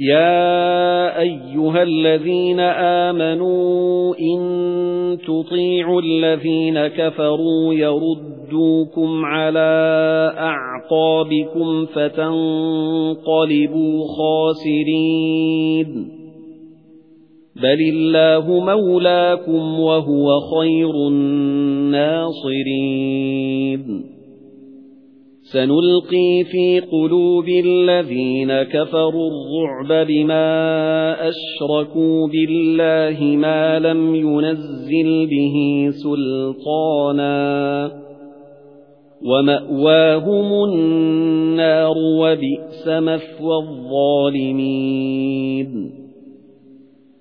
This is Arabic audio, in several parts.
يَا أَيُّهَا الَّذِينَ آمَنُوا إِن تُطِيعُوا الَّذِينَ كَفَرُوا يَرُدُّوكُمْ عَلَى أَعْقَابِكُمْ فَتَنقَلِبُوا خَاسِرِينَ. بَلِ اللَّهُ مَوْلَاكُمْ وَهُوَ خَيْرُ النَّاصِرِينَ. سَنُلْقِي فِي قُلُوبِ الَّذِينَ كَفَرُوا الرُّعْبَ بِمَا أَشْرَكُوا بِاللَّهِ مَا لَمْ يُنَزِّلْ بِهِ سُلْطَانًا وَمَأْوَاهُمُ النَّارُ وَبِئْسَ مَثْوَى الظَّالِمِينَ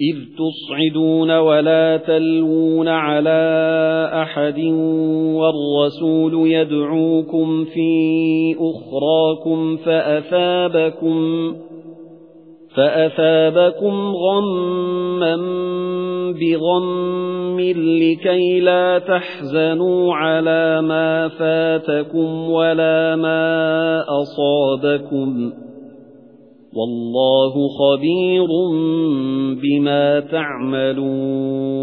إِذْ تُصْعِدُونَ وَلَا تَلْوُونَ عَلَى أَحَدٍ وَالرَّسُولُ يَدْعُوكُمْ فِي أُخْرَاكُمْ فَأَثَابَكُمْ فَأَثَابَكُمْ غَمًّا بِغَمٍّ لِكَي لَا تَحْزَنُوا عَلَى مَا فَاتَكُمْ وَلَا مَا أَصَابَكُمْ وَاللَّهُ خَبِيرٌ بِمَا تَعْمَلُونَ